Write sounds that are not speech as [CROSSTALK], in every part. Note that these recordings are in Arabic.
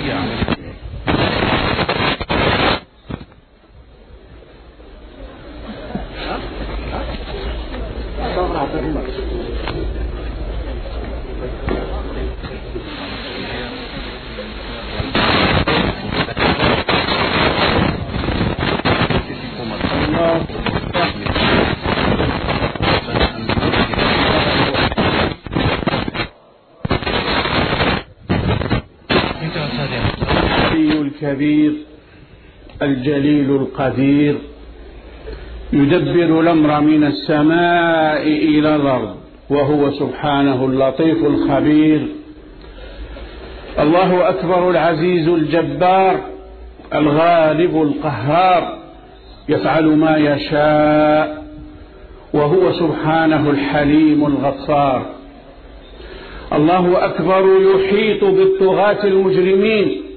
Ja. الكبير الجليل القدير يدبر الأمر من السماء إلى الأرض وهو سبحانه اللطيف الخبير. الله أكبر العزيز الجبار الغالب القهار يفعل ما يشاء وهو سبحانه الحليم الغفار. الله أكبر يحيط بالطغاة المجرمين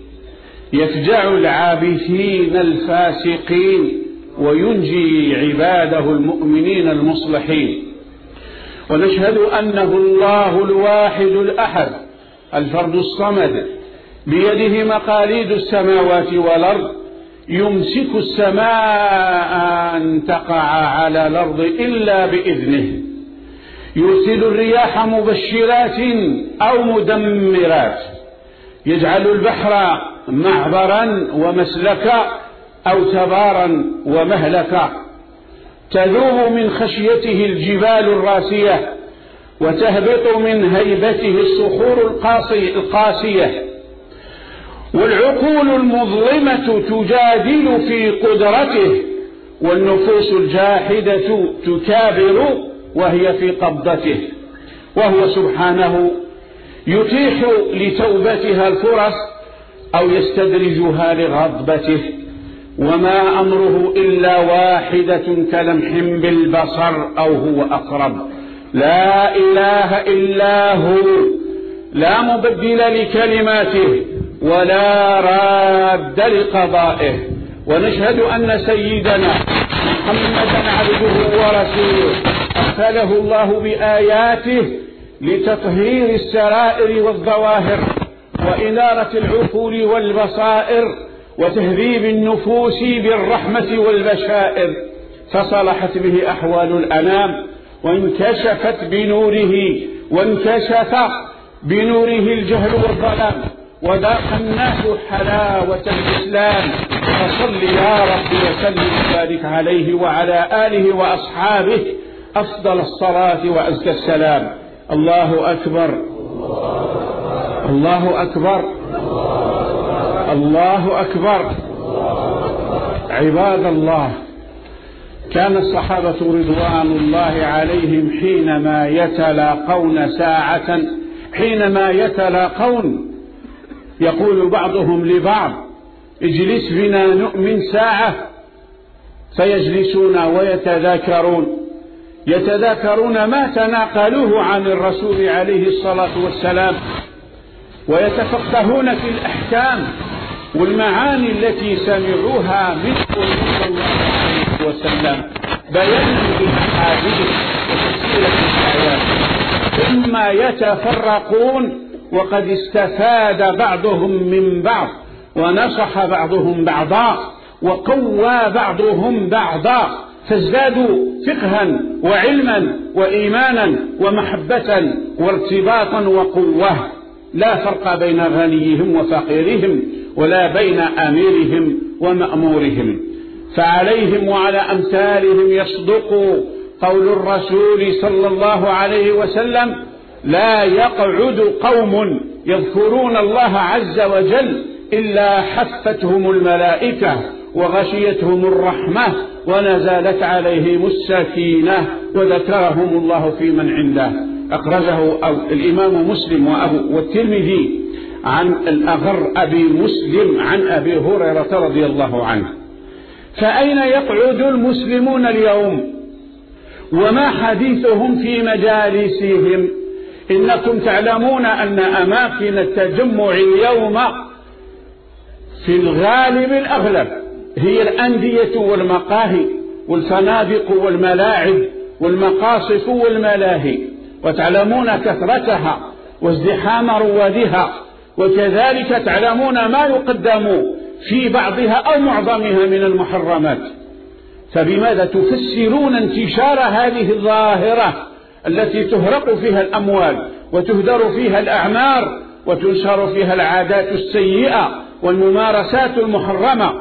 يفجع العابثين الفاسقين وينجي عباده المؤمنين المصلحين. ونشهد أنه الله الواحد الأحد الفرد الصمد بيده مقاليد السماوات والأرض يمسك السماء أن تقع على الأرض إلا بإذنه. يرسل الرياح مبشرات أو مدمرات. يجعل البحر معبرا ومسلكا أو تبارا ومهلكا. تذوب من خشيته الجبال الراسية وتهبط من هيبته الصخور القاسي القاسية. والعقول المظلمة تجادل في قدرته والنفوس الجاحدة تكابر وهي في قبضته. وهو سبحانه يتيح لتوبتها الفرص أو يستدرجها لغضبته وما أمره إلا واحدة كلمح بالبصر أو هو أقرب. لا إله إلا هو لا مبدل لكلماته ولا راد لقضائه. ونشهد أن سيدنا محمدا عبده ورسوله أرسله الله بآياته لتطهير السرائر والظواهر. وإنارة العقول والبصائر وتهذيب النفوس بالرحمة والبشائر فصلحت به أحوال الأنام وانكشفت بنوره وانكشف بنوره الجهل والظلام. وذاق الناس حلاوة الإسلام. فصل يا رب وسلم وبارك عليه وعلى آله وأصحابه. أفضل الصلاة وأزكى السلام. الله أكبر. الله أكبر. الله أكبر. عباد الله كان الصحابة رضوان الله عليهم حينما يتلاقون ساعة حينما يتلاقون يقول بعضهم لبعض اجلس بنا نؤمن ساعة. فيجلسون ويتذاكرون. يتذاكرون ما تناقلوه عن الرسول عليه الصلاة والسلام. ويتفقهون في الأحكام والمعاني التي سمعوها منه صلى الله عليه وسلم. بيانا بالأحاديث وتفسير الآيات ثم يتفرقون وقد استفاد بعضهم من بعض ونصح بعضهم بعضا وقوى بعضهم بعضا فازدادوا فقها وعلما وإيمانا ومحبة وارتباطا وقوة. لا فرق بين غنيهم وفقيرهم ولا بين أميرهم ومأمورهم. فعليهم وعلى أمثالهم يصدق قول الرسول صلى الله عليه وسلم لا يقعد قوم يذكرون الله عز وجل إلا حفتهم الملائكة وغشيتهم الرحمة ونزلت عليهم السكينة وذكرهم الله في من عنده. أخرجه أو الإمام مسلم وأبو والترمذي عن الأغر أبي مسلم عن أبي هريرة رضي الله عنه. فأين يقعد المسلمون اليوم؟ وما حديثهم في مجالسهم؟ إنكم تعلمون أن أماكن التجمع اليوم في الغالب الأغلب هي الأندية والمقاهي والفنادق والملاعب والمقاصف والملاهي. وتعلمون كثرتها وازدحام روادها وكذلك تعلمون ما يقدم في بعضها أو معظمها من المحرمات. فبماذا تفسرون انتشار هذه الظاهرة التي تهرق فيها الأموال وتهدر فيها الأعمار وتنشر فيها العادات السيئة والممارسات المحرمة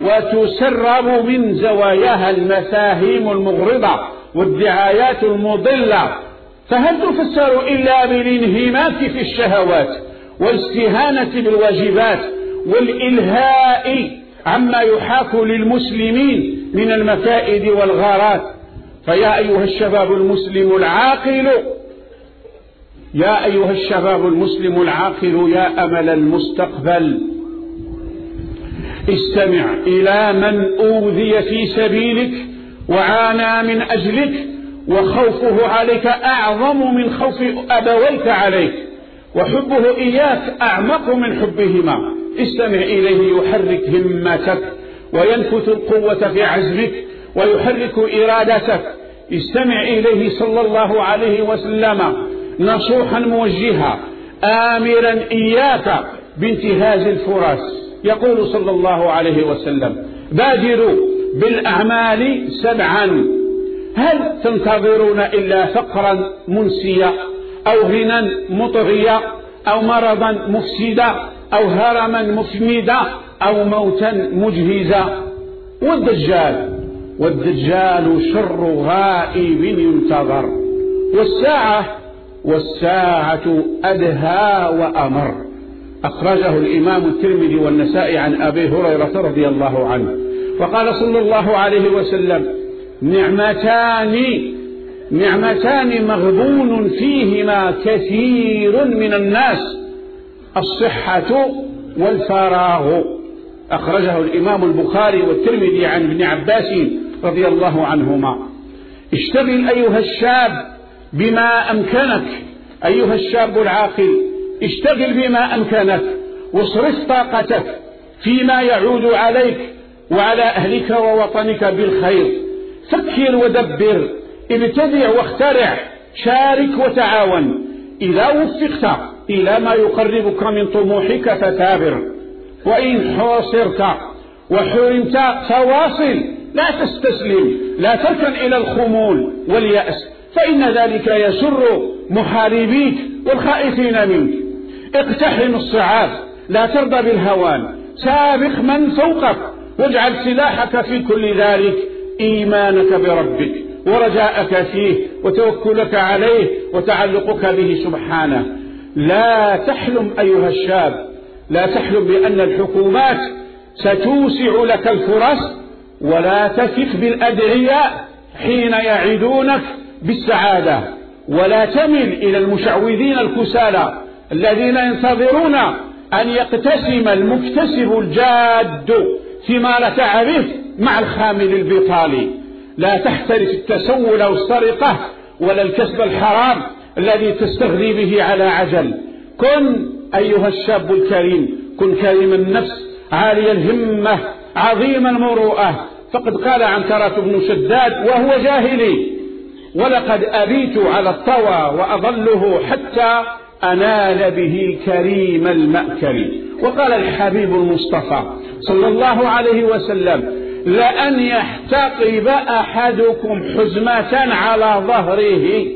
وتسرب من زواياها المفاهيم المغرضة والدعايات المضلة فهل تفسر إلا بالانهماك في الشهوات والاستهانة بالواجبات والإلهاء عما يحاك للمسلمين من المكائد والغارات؟ فيا أيها الشباب المسلم العاقل يا أيها الشباب المسلم العاقل يا أمل المستقبل. استمع إلى من أوذي في سبيلك وعانى من أجلك وخوفه عليك أعظم من خوف أبويك عليك. وحبه إياك أعمق من حبهما. استمع إليه يحرك همتك وينفث القوة في عزمك ويحرك إرادتك. استمع إليه صلى الله عليه وسلم نصوحا موجها آمرا إياك بانتهاز الفرص. يقول صلى الله عليه وسلم بادروا بالأعمال سبعا. هل تنتظرون إلا فقرا منسيا أو غنى مطغيا أو مرضا مفسدا أو هرما مفندا أو موتا مجهزا؟ والدجال والدجال شر غائب ينتظر والساعة والساعة أدهى وأمر. أخرجه الإمام الترمذي والنسائي عن أبي هريرة رضي الله عنه. وقال صلى الله عليه وسلم نعمتان نعمتان مغبون فيهما كثير من الناس الصحة والفراغ. أخرجه الإمام البخاري والترمذي عن ابن عباس رضي الله عنهما. اشتغل أيها الشاب بما أمكنك أيها الشاب العاقل اشتغل بما أمكنك واصرف طاقتك فيما يعود عليك وعلى أهلك ووطنك بالخير. فكر ودبر ابتدع واخترع شارك وتعاون. إذا وفقت إلى ما يقربك من طموحك فتابر. وإن حوصرت وحرمت فواصل لا تستسلم لا تركن إلى الخمول واليأس. فإن ذلك يسر محاربيك والخائفين منك. اقتحم الصعاب لا ترضى بالهوان. سابق من فوقك واجعل سلاحك في كل ذلك. إيمانك بربك ورجاءك فيه وتوكلك عليه وتعلقك به سبحانه. لا تحلم أيها الشاب لا تحلم بأن الحكومات ستوسع لك الفرص ولا تثق بالأدعياء حين يعدونك بالسعادة. ولا تمل إلى المشعوذين الكسالى الذين ينتظرون أن يقتسم المكتسب الجاد ثمار تعبه مع الخامل البطالي لا تحترف التسول والسرقة ولا الكسب الحرام الذي تستغذي به على عجل. كن أيها الشاب الكريم كن كريم النفس عالي الهمة عظيم المروءة. فقد قال عنترة بن شداد وهو جاهلي ولقد أبيت على الطوى وأظله حتى أنال به كريم المأكل. وقال الحبيب المصطفى صلى الله عليه وسلم لأن يحتقب أحدكم حزمة على ظهره.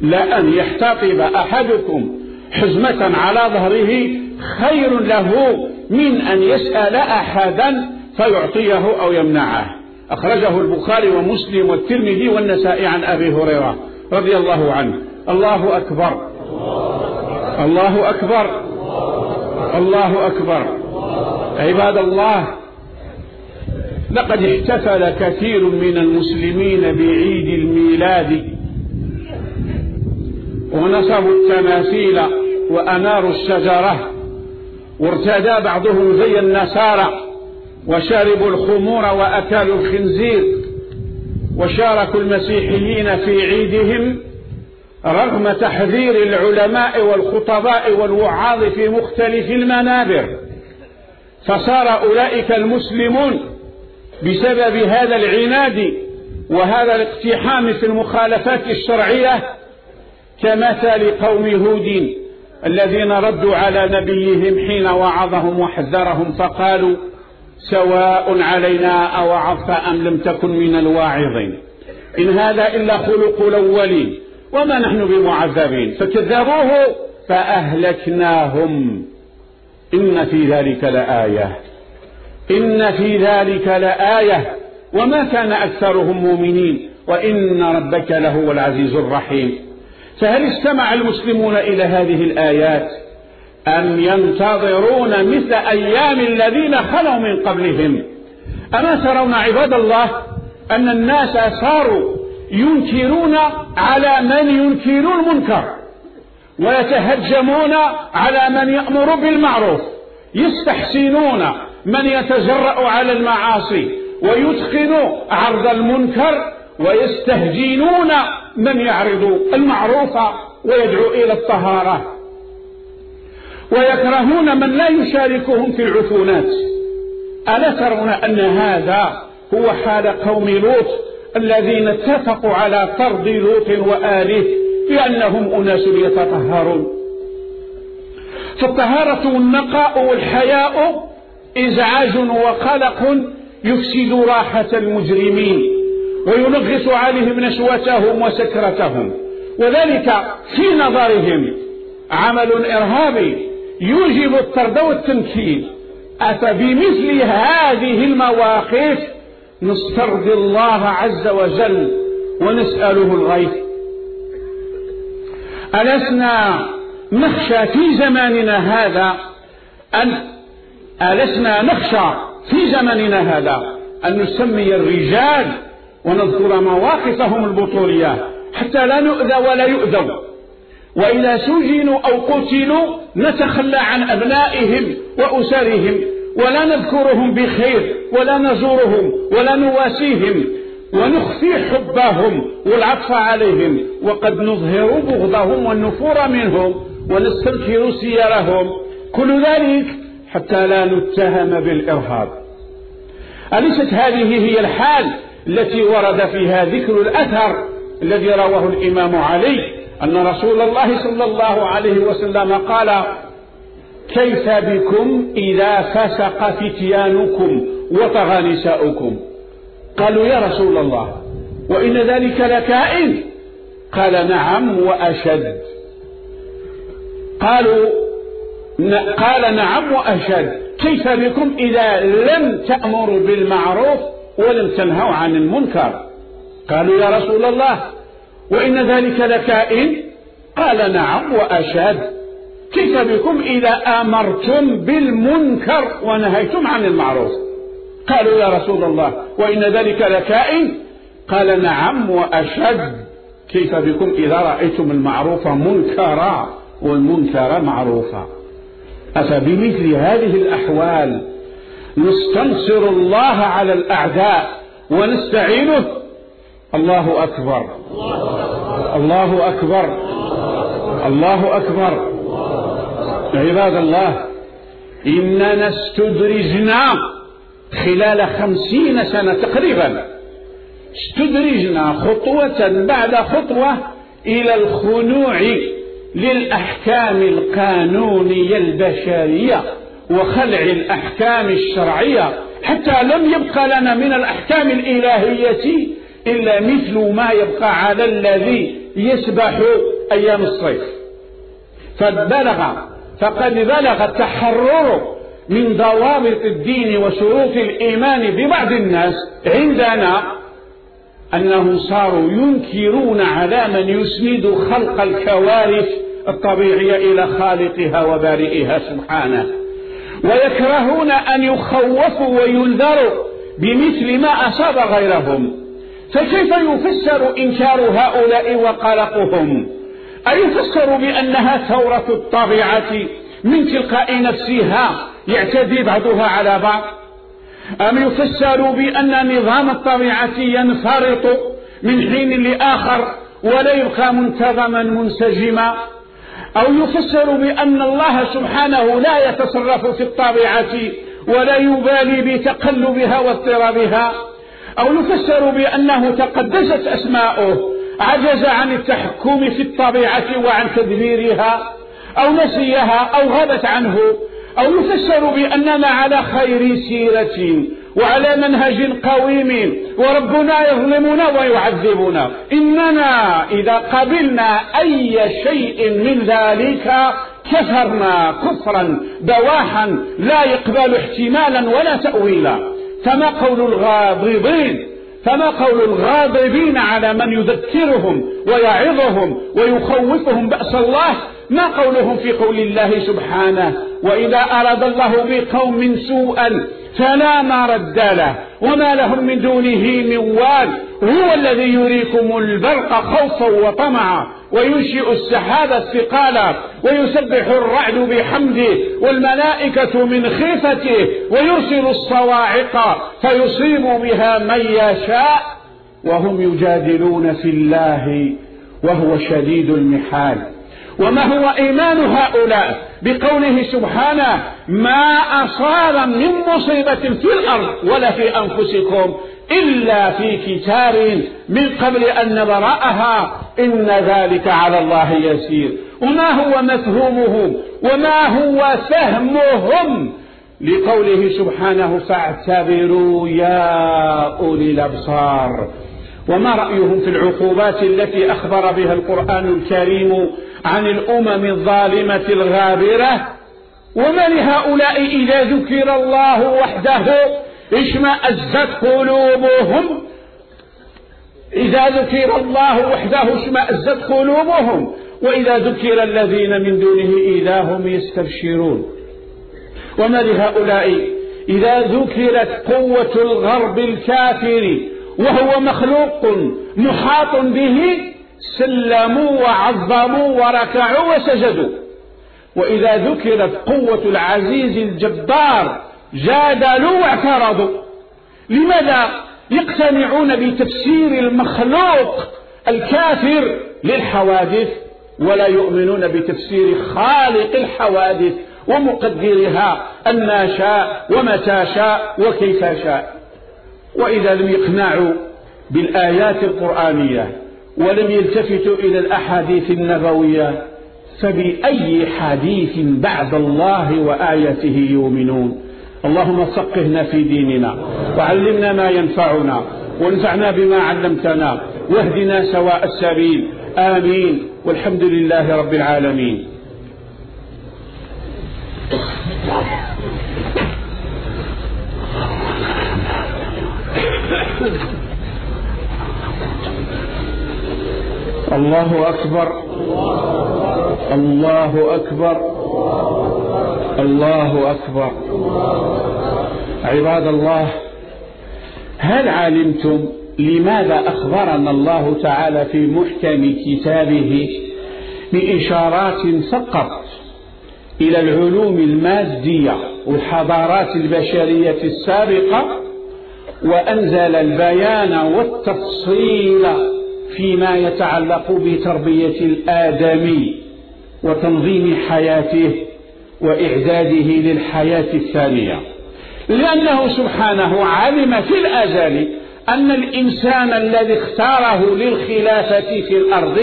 لأن يحتقب أحدكم حزمة على ظهره خير له من أن يسأل أحدا فيعطيه أو يمنعه. أخرجه البخاري ومسلم والترمذي والنسائي عن أبي هريرة رضي الله عنه. الله أكبر. الله أكبر. الله أكبر. عباد الله لقد احتفل كثير من المسلمين بعيد الميلاد. ونصبوا التماثيل وأناروا الشجرة. وارتدى بعضهم زي النصارى وشربوا الخمور وأكلوا الخنزير. وشاركوا المسيحيين في عيدهم رغم تحذير العلماء والخطباء والوعاظ في مختلف المنابر. فصار أولئك المسلمون بسبب هذا العناد وهذا الاقتحام في المخالفات الشرعية كمثل قوم هود الذين ردوا على نبيهم حين وعظهم وحذرهم فقالوا سواء علينا أوعظت أم لم تكن من الواعظين. إن هذا إلا خلق الأولين وما نحن بمعذبين. فكذبوه فأهلكناهم. إن في ذلك لآية. إن في ذلك لآية وما كان أكثرهم مؤمنين وإن ربك لهو العزيز الرحيم. فهل استمع المسلمون إلى هذه الآيات؟ أم ينتظرون مثل أيام الذين خلوا من قبلهم؟ أما ترون عباد الله أن الناس صاروا ينكرون على من ينكر المنكر ويتهجمون على من يأمر بالمعروف يستحسنون من يتجرأ على المعاصي ويتقن عرض المنكر ويستهجنون من يعرض المعروف ويدعو إلى الطهارة. ويكرهون من لا يشاركهم في العفونات. ألا ترون أن هذا هو حال قوم لوط الذين اتفقوا على طرد لوط وآله لأنهم أناس يتطهرون. فالطهارة والنقاء والحياء إزعاج وقلق يفسد راحة المجرمين وينغص عليهم نشوتهم وسكرتهم. وذلك في نظرهم عمل إرهابي يوجب الطرد والتنكيل. أفبمثل هذه المواقف نسترضي الله عز وجل ونسأله الغيث. ألسنا نخشى في زماننا هذا أن ألسنا نخشى في زمننا هذا أن نسمي الرجال ونذكر مواقفهم البطولية حتى لا نؤذى ولا يؤذوا. وإذا سجنوا أو قتلوا نتخلى عن أبنائهم وأسرهم ولا نذكرهم بخير ولا نزورهم ولا نواسيهم ونخفي حبهم والعطف عليهم وقد نظهر بغضهم والنفور منهم ونستنكر سيرهم. كل ذلك حتى لا نتهم بالإرهاب. أليست هذه هي الحال التي ورد فيها ذكر الأثر الذي رواه الإمام علي أن رسول الله صلى الله عليه وسلم قال كيف بكم إذا فسق فتيانكم وطغى نساؤكم؟ قالوا يا رسول الله وإن ذلك لكائن؟ قال نعم وأشد. قالوا قال نعم وأشد كيف بكم إذا لم تأمروا بالمعروف ولم تنهوا عن المنكر؟ قالوا يا رسول الله وإن ذلك لكائن؟ قال نعم وأشد كيف بكم إذا أمرتم بالمنكر ونهيتم عن المعروف؟ قالوا يا رسول الله وإن ذلك لكائن؟ قال نعم وأشد كيف بكم إذا رأيتم المعروف منكرا والمنكر معروفا؟ أفبمثل هذه الأحوال نستنصر الله على الأعداء ونستعينه؟ الله أكبر. الله أكبر. الله أكبر. عباد الله إننا استدرجنا خلال خمسين سنة تقريبا. استدرجنا خطوة بعد خطوة إلى الخنوع. للأحكام القانونية البشرية وخلع الأحكام الشرعية. حتى لم يبقى لنا من الأحكام الإلهية إلا مثل ما يبقى على الذي يسبح أيام الصيف. فبلغ فقد بلغ التحرر من ضوابط الدين وشروط الإيمان ببعض الناس عندنا أنهم صاروا ينكرون على من يسند خلق الكوارث الطبيعية إلى خالقها وبارئها سبحانه. ويكرهون أن يخوفوا وينذروا بمثل ما أصاب غيرهم. فكيف يفسر إنكار هؤلاء وقلقهم؟ أيفسر بأنها ثورة الطبيعة من تلقاء نفسها يعتدي بعضها على بعض؟ أم يفسر بأن نظام الطبيعة ينفرط من حين لآخر ولا يبقى منتظما منسجما؟ أو يفسر بأن الله سبحانه لا يتصرف في الطبيعة ولا يبالي بتقلبها واضطرابها؟ أو يفسر بأنه تقدست أسماؤه عجز عن التحكم في الطبيعة وعن تدبيرها أو نسيها أو غابت عنه أو يفسر بأننا على خير سيرة وعلى منهج قويم وربنا يظلمنا ويعذبنا. إننا إذا قبلنا أي شيء من ذلك كفرنا كفرا بواحا لا يقبل احتمالا ولا تأويلا. فما قول الغاضبين؟ فما قول الغاضبين على من يذكرهم ويعظهم ويخوفهم بأس الله؟ ما قولهم في قول الله سبحانه؟ وإذا أراد الله بقوم سوءا فلا مرد له وما لهم من دونه من وال هو الذي يريكم البرق خوفا وطمعا وينشئ السحاب الثقال ويسبح الرعد بحمده والملائكة من خيفته ويرسل الصواعق فيصيب بها من يشاء وهم يجادلون في الله وهو شديد المحال. وما هو إيمان هؤلاء بقوله سبحانه ما أصاب من مصيبة في الأرض ولا في أنفسكم إلا في كتاب من قبل أن نبرأها إن ذلك على الله يسير. وما هو مفهومهم وما هو فهمهم لقوله سبحانه فاعتبروا يا أولي الأبصار. وما رأيهم في العقوبات التي أخبر بها القرآن الكريم عن الأمم الظالمة الغابرة. وما لهؤلاء إذا ذكر الله وحده اشمأزت قلوبهم. إذا ذكر الله وحده اشمأزت قلوبهم. وإذا ذكر الذين من دونه إذا هم يستبشرون. وما لهؤلاء إذا ذكرت قوة الغرب الكافر وهو مخلوق محاط به سلموا وعظموا وركعوا وسجدوا. وإذا ذكرت قوة العزيز الجبار جادلوا واعترضوا. لماذا يقتنعون بتفسير المخلوق الكافر للحوادث ولا يؤمنون بتفسير خالق الحوادث ومقدرها أن شاء ومتى شاء وكيف شاء. وإذا لم يقنعوا بالآيات القرآنية ولم يلتفتوا إلى الأحاديث النبوية فبأي حديث بعد الله وآيته يؤمنون؟ اللهم فقهنا في ديننا وعلمنا ما ينفعنا وانفعنا بما علمتنا واهدنا سواء السبيل. آمين. والحمد لله رب العالمين. [COUGHS] الله أكبر. الله أكبر. الله أكبر. عباد الله هل علمتم لماذا أخبرنا الله تعالى في محكم كتابه بإشارات فقط إلى العلوم المادية والحضارات البشرية السابقة وأنزل البيان والتفصيل فيما يتعلق بتربية الآدمي وتنظيم حياته وإعداده للحياة الثانية. لأنه سبحانه علم في الأزل أن الإنسان الذي اختاره للخلافة في الأرض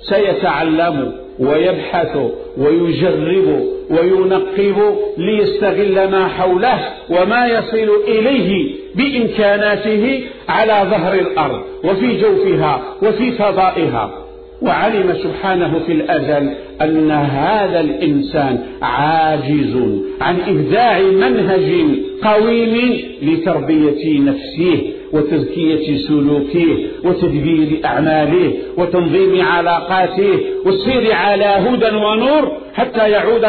سيتعلم ويبحث ويجرب وينقب ليستغل ما حوله وما يصل إليه بإمكاناته على ظهر الأرض وفي جوفها وفي فضائها. وعلم سبحانه في الأزل أن هذا الإنسان عاجز عن إبداع منهج قويم لتربية نفسه وتزكية سلوكه وتدبير أعماله وتنظيم علاقاته والسير على هدى ونور حتى يعود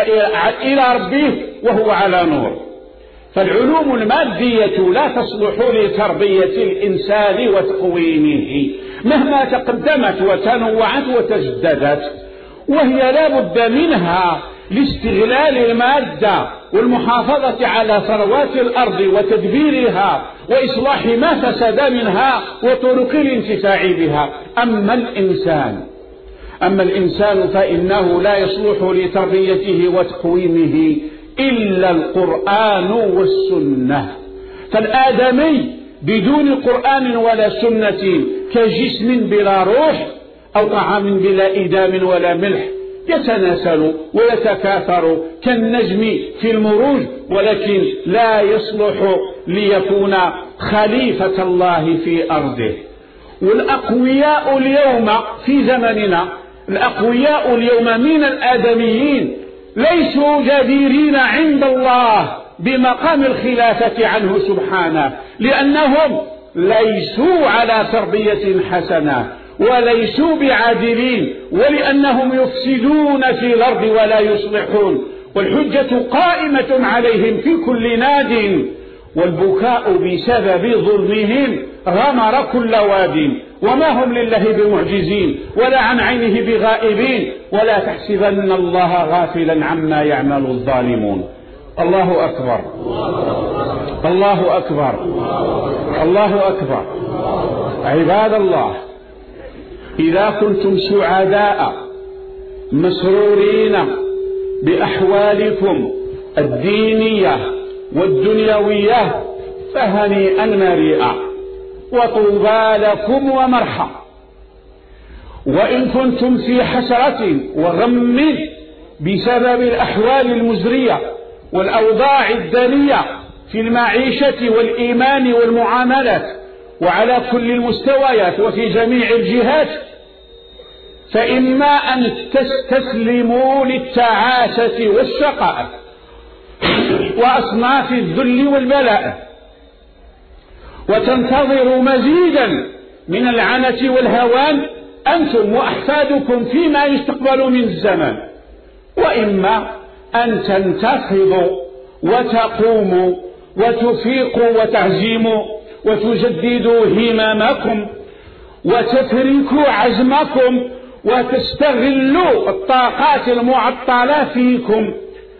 إلى ربه وهو على نور. فالعلوم المادية لا تصلح لتربية الإنسان وتقويمه مهما تقدمت وتنوعت وتجددت وهي لا بد منها لاستغلال المادة والمحافظة على ثروات الأرض وتدبيرها وإصلاح ما فسد منها وطرق الانتفاع بها. أما الإنسان أما الإنسان فإنه لا يصلح لتربيته وتقويمه. إلا القرآن والسنة. فالآدمي بدون قرآن ولا سنة كجسم بلا روح أو طعام بلا إدام ولا ملح يتناسل ويتكاثر كالنجم في المروج ولكن لا يصلح ليكون خليفة الله في أرضه. والأقوياء اليوم في زمننا الأقوياء اليوم من الآدميين ليسوا جديرين عند الله بمقام الخلافة عنه سبحانه لأنهم ليسوا على تربية حسنة وليسوا بعادلين ولأنهم يفسدون في الأرض ولا يصلحون. والحجة قائمة عليهم في كل ناد والبكاء بسبب ظلمهم غمر كل واد. وما هم لله بمعجزين ولا عن عينه بغائبين ولا تحسبن الله غافلا عما يعمل الظالمون. الله أكبر. الله أكبر. الله أكبر. عباد الله إذا كنتم سعداء مسرورين بأحوالكم الدينية والدنيوية فهنيئا مريئا. وطوبى لكم ومرحى وإن كنتم في حسرة وغم بسبب الأحوال المزرية والأوضاع الدنية في المعيشة والإيمان والمعاملات وعلى كل المستويات وفي جميع الجهات فإما أن تستسلموا للتعاسة والشقاء وأصناف الذل والبلاء وتنتظروا مزيدا من العنة والهوان. أنتم وأحفادكم فيما يستقبل من الزمان وإما أن تنتفضوا وتقوموا وتفيقوا وتعزيموا وتجددوا هممكم وتتركوا عزمكم وتستغلوا الطاقات المعطلة فيكم.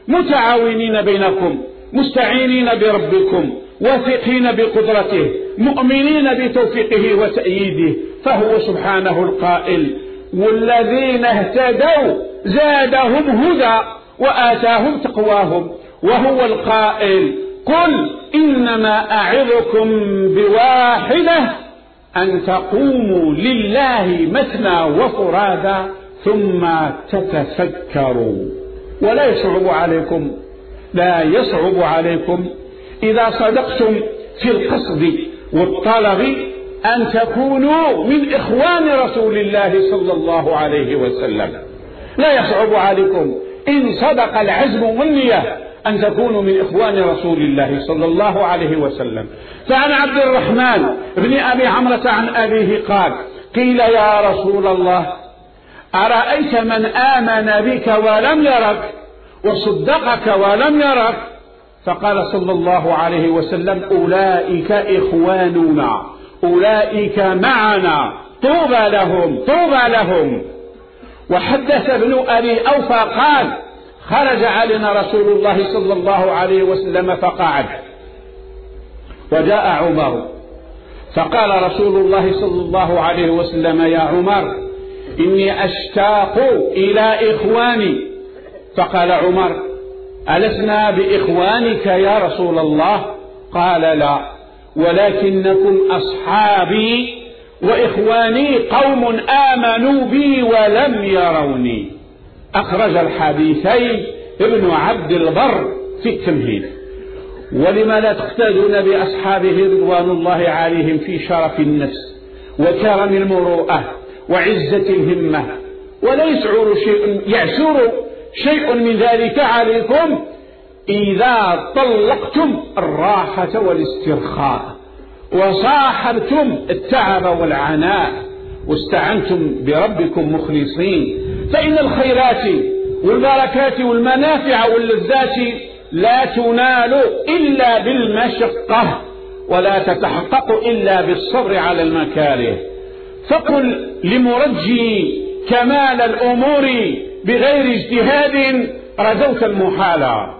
متعاونين بينكم مستعينين بربكم. واثقين بقدرته مؤمنين بتوفيقه وتأييده فهو سبحانه القائل والذين اهتدوا زادهم هدى وآتاهم تقواهم وهو القائل قل إنما أعظكم بواحدة أن تقوموا لله مثنى وفرادا ثم تتفكروا. ولا يصعب عليكم لا يصعب عليكم إذا صدقتم في القصد والطلب أن تكونوا من إخوان رسول الله صلى الله عليه وسلم. لا يصعب عليكم إن صدق العزم والنية أن تكونوا من إخوان رسول الله صلى الله عليه وسلم. فعن عبد الرحمن بن أبي عمرة عن أبيه قال قيل يا رسول الله أرأيت من آمن بك ولم يرك وصدقك ولم يرك؟ فقال صلى الله عليه وسلم أولئك إخواننا أولئك معنا طوبى لهم طوبى لهم. وحدث ابن أبي أوفى قال خرج علينا رسول الله صلى الله عليه وسلم فقعد. وجاء عمر. فقال رسول الله صلى الله عليه وسلم يا عمر إني أشتاق إلى إخواني. فقال عمر ألسنا بإخوانك يا رسول الله؟ قال لا. ولكنكم أصحابي وإخواني قوم آمنوا بي ولم يروني. أخرج الحديثين ابن عبد البر في التمهيد. ولم لا تقتدون بأصحابه رضوان الله عليهم في شرف النفس وكرم المروءة وعزة الهمة؟ ولا يسعر شيء يعسر شيء من ذلك عليكم إذا طلقتم الراحة والاسترخاء وصاحبتم التعب والعناء واستعنتم بربكم مخلصين. فإن الخيرات والبركات والمنافع واللذات لا تنال إلا بالمشقة ولا تتحقق إلا بالصبر على المكاره. فقل لمرجي كمال الأمور بغير اجتهاد رجوت المحالة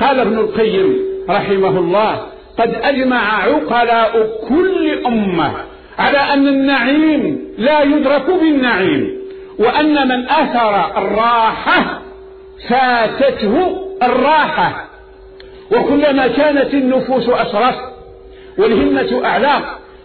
قال ابن القيم رحمه الله قد أجمع عقلاء كل أمة على أن النعيم لا يدرك بالنعيم وأن من أثر الراحة فاتته الراحة. وكلما كانت النفوس أشرف والهمة أعلى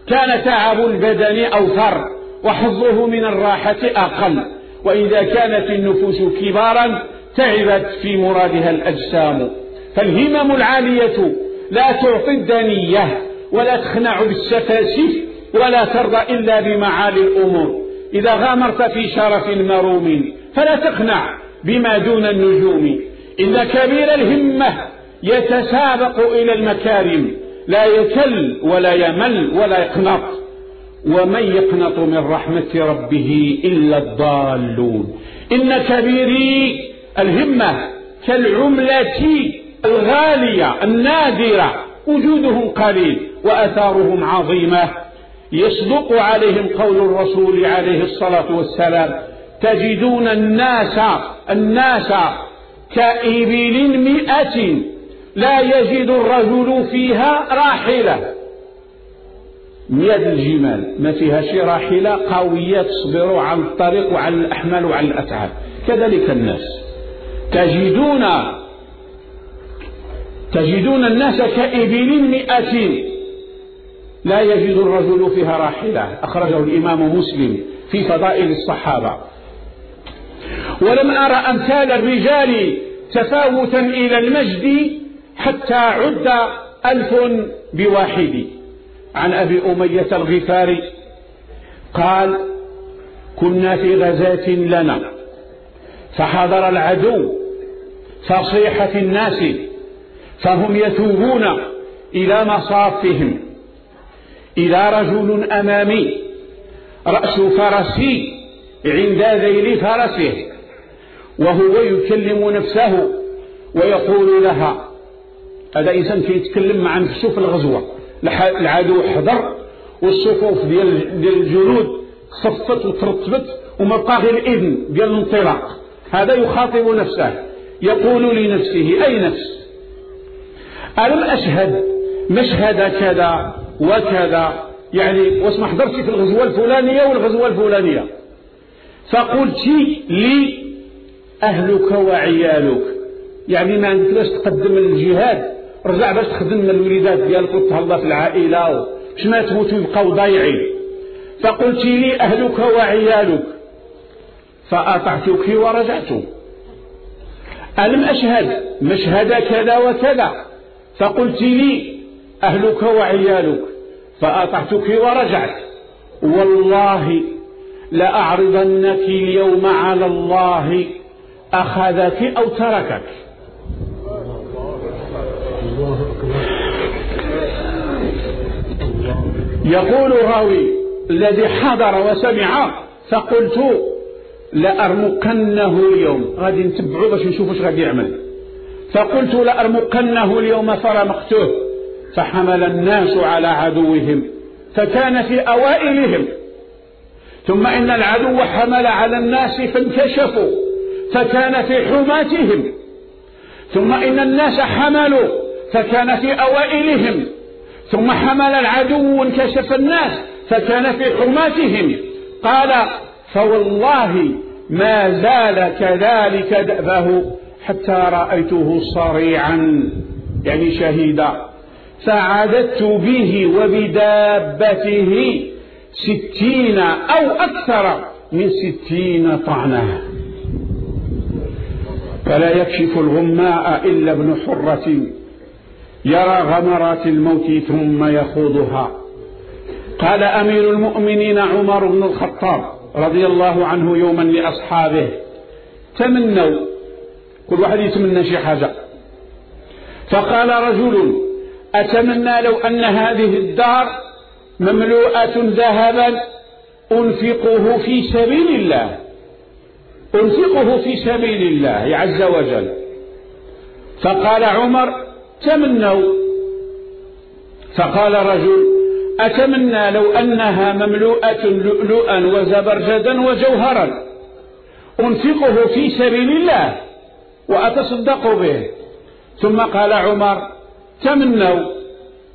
كان تعب البدن أوفر وحظه من الراحة أقل. وإذا كانت النفوس كبارا تعبت في مرادها الأجسام. فالهمم العالية لا تعطي الدنية ولا تخنع بالسفاسف ولا ترضى إلا بمعالي الأمور. إذا غامرت في شرف مروم فلا تقنع بما دون النجوم. إن كبير الهمة يتسابق إلى المكارم. لا يكل ولا يمل ولا يقنط. ومن يقنط من رحمة ربه إلا الضالون. إن كبيري الهمة كالعملة الغالية النادرة وجودهم قليل وأثارهم عظيمة. يصدق عليهم قول الرسول عليه الصلاة والسلام تجدون الناس الناس كإبل مئة لا يجد الرجل فيها راحلة. مئة الجمال ما فيها شي راحلة قوية تصبر عن الطريق وعن الأحمال وعن الأتعاب. كذلك الناس. تجدون تجدون الناس كإبل مئة. لا يجد الرجل فيها راحلة. أخرجه الإمام مسلم في فضائل الصحابة. ولم أرى أمثال الرجال تفاوتا إلى المجد حتى عد ألف بواحد. عن أبي أمية الغفاري قال كنا في غزاة لنا فحضر العدو فصيحة الناس فهم يتوبون إلى مصافهم. إذا رجل أمامي رأس فرسي عند ذيل فرسه وهو يكلم نفسه ويقول لها هذا إنسان كيتكلم مع نفسه في الغزوة العدو حضر والصفوف ديال الجنود صفت وترتبت وما بقى غير الإذن ديال الانطلاق. هذا يخاطب نفسه يقول لنفسه أي نفس؟ ألم أشهد مشهد كذا وكذا؟ يعني واش ما حضرتش في الغزوة الفلانية والغزوة الفلانية. فقلت لي أهلك وعيالك. يعني ما عندكش تقدم الجهاد؟ رجع باش تخدم الوليدات ديالك وتهلا في العائلة باش ما تموتوا يبقاو ضايعين. فقلت لي أهلك وعيالك. فأطعتك ورجعت. ألم أشهد مشهد كذا وكذا. فقلت لي أهلك وعيالك. فأطعتك ورجعت. والله لأعرضنك اليوم على الله. أخذك أو تركك. يقول راوي الذي حضر وسمع فقلت لأرمقنه اليوم. غادي نتبعه باش نشوف اش غادي يعمل. فقلت لأرمقنه اليوم فرمقته فحمل الناس على عدوهم فكان في أوائلهم. ثم إن العدو حمل على الناس فانكشفوا فكان في حماتهم. ثم إن الناس حملوا فكان في أوائلهم. ثم حمل العدو وانكشف الناس فكان في حماتهم قال فوالله ما زال كذلك دأبه حتى رأيته صريعا يعني شهيدا. فعددت به وبدابته ستين أو أكثر من ستين طعنة فلا يكشف الغماء إلا ابن حرة. يرى غمرات الموت ثم يخوضها. قال أمير المؤمنين عمر بن الخطاب رضي الله عنه يوما لأصحابه تمنوا كل واحد يتمنى شي حاجة. فقال رجل أتمنى لو أن هذه الدار مملوءة ذهبا أنفقه في سبيل الله. أنفقه في سبيل الله عز وجل. فقال عمر تمنوا فقال رجل أتمنى لو أنها مملوءة لؤلؤا وزبرجدا وجوهرا. أنفقه في سبيل الله وأتصدق به. ثم قال عمر تمنوا؟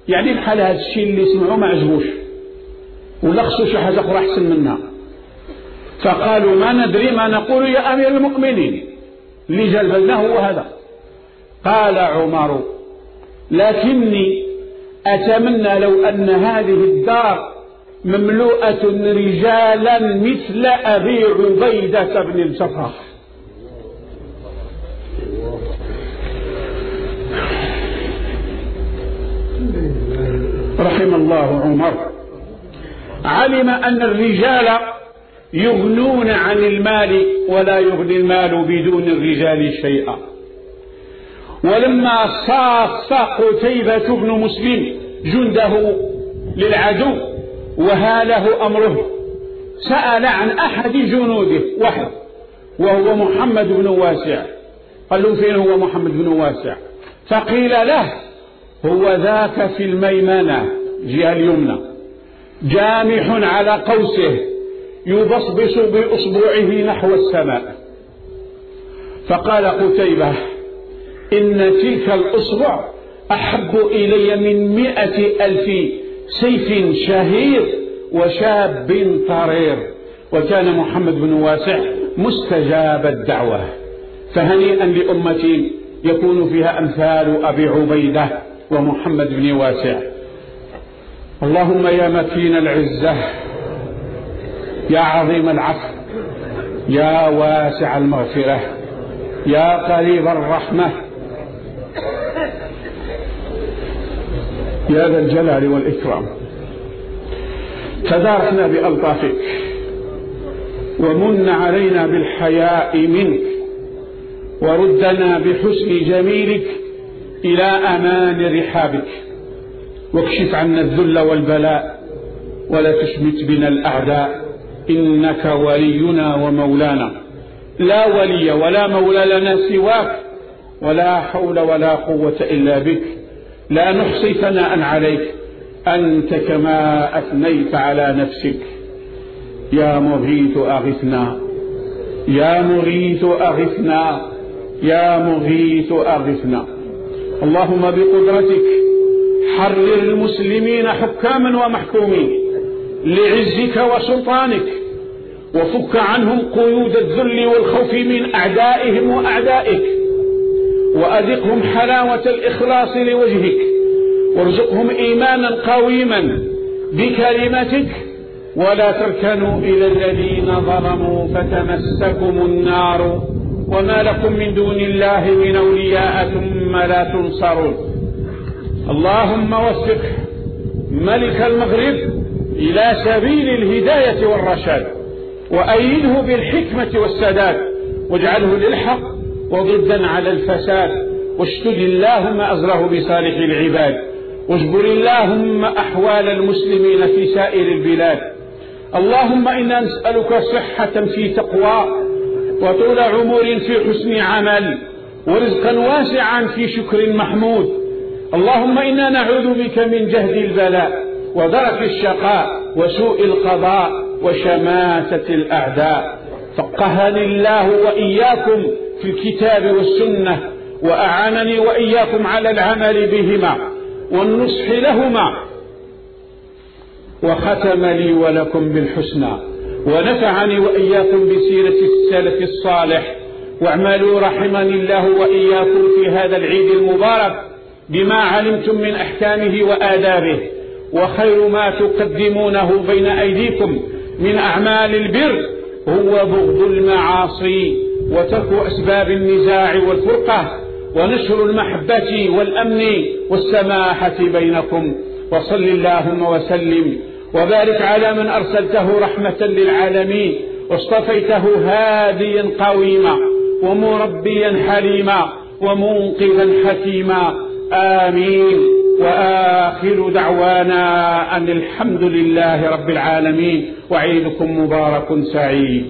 يعني بحال هذا الشيء اللي سمعوا ما عجبوش. ولا خصو شي حاجة أخرى أحسن منها. فقالوا ما ندري ما نقول يا أمير المؤمنين. اللي جلب لنا هو هذا. قال عمر لكني أتمنى لو أن هذه الدار مملوءة رجالا مثل أبي عبيدة بن الجراح. رحم الله عمر. علم أن الرجال يغنون عن المال ولا يغني المال بدون الرجال شيئا. ولما صاف قتيبة بن مسلم جنده للعدو وهاله أمره سأل عن أحد جنوده واحد وهو محمد بن واسع. قال له فين هو محمد بن واسع؟ فقيل له هو ذاك في الميمنة جهة اليمنى جامح على قوسه يبصبص بإصبعه نحو السماء. فقال قتيبة إن تلك الأصبع أحب إلي من مئة ألف سيف شهير وشاب طرير. وكان محمد بن واسع مستجاب الدعوة. فهنيئا لأمة يكون فيها أمثال أبي عبيدة ومحمد بن واسع. اللهم يا متين العزة يا عظيم العفو يا واسع المغفرة يا قريب الرحمة يا ذا الجلال والإكرام. تداركنا بألطافك ومن علينا بالحياء منك وردنا بحسن جميلك إلى أمان رحابك. واكشف عنا الذل والبلاء ولا تشمت بنا الأعداء. إنك ولينا ومولانا. لا ولي ولا مولى لنا سواك ولا حول ولا قوة إلا بك. لا نحصي ثناء عليك. أنت كما أثنيت على نفسك. يا مغيث أغثنا. يا مغيث أغثنا. يا مغيث أغثنا. اللهم بقدرتك حرر المسلمين حكاما ومحكومين لعزك وسلطانك وفك عنهم قيود الذل والخوف من أعدائهم وأعدائك. وأذقهم حلاوة الإخلاص لوجهك. وارزقهم إيمانا قويما بكلمتك. ولا تركنوا إلى الذين ظلموا فتمسكم النار. وما لكم من دون الله من أولياء ثم لا تنصرون. اللهم وفق ملك المغرب إلى سبيل الهداية والرشاد. وأيده بالحكمة والسداد. واجعله للحق وضدا على الفساد. واشتد اللهم أزره بصالح العباد. واجبر اللهم أحوال المسلمين في سائر البلاد. اللهم إنا نسألك صحة في تقوى وطول عمر في حسن عمل ورزقا واسعا في شكر محمود. اللهم إنا نعوذ بك من جهد البلاء ودرك الشقاء وسوء القضاء وشماتة الأعداء. فقهني الله وإياكم في الكتاب والسنة وأعانني وإياكم على العمل بهما والنصح لهما. وختم لي ولكم بالحسنى ونفعني وإياكم بسيرة السلف الصالح. واعملوا رحمني الله وإياكم في هذا العيد المبارك بما علمتم من أحكامه وآدابه. وخير ما تقدمونه بين أيديكم من أعمال البر هو بغض المعاصي. وترك أسباب النزاع والفرقة ونشر المحبة والأمن والسماحة بينكم. وصل اللهم وسلم وبارك على من أرسلته رحمة للعالمين واصطفيته هاديا قويما ومربيا حليما ومنقذا حكيما. آمين. وآخر دعوانا أن الحمد لله رب العالمين. وعيدكم مبارك سعيد.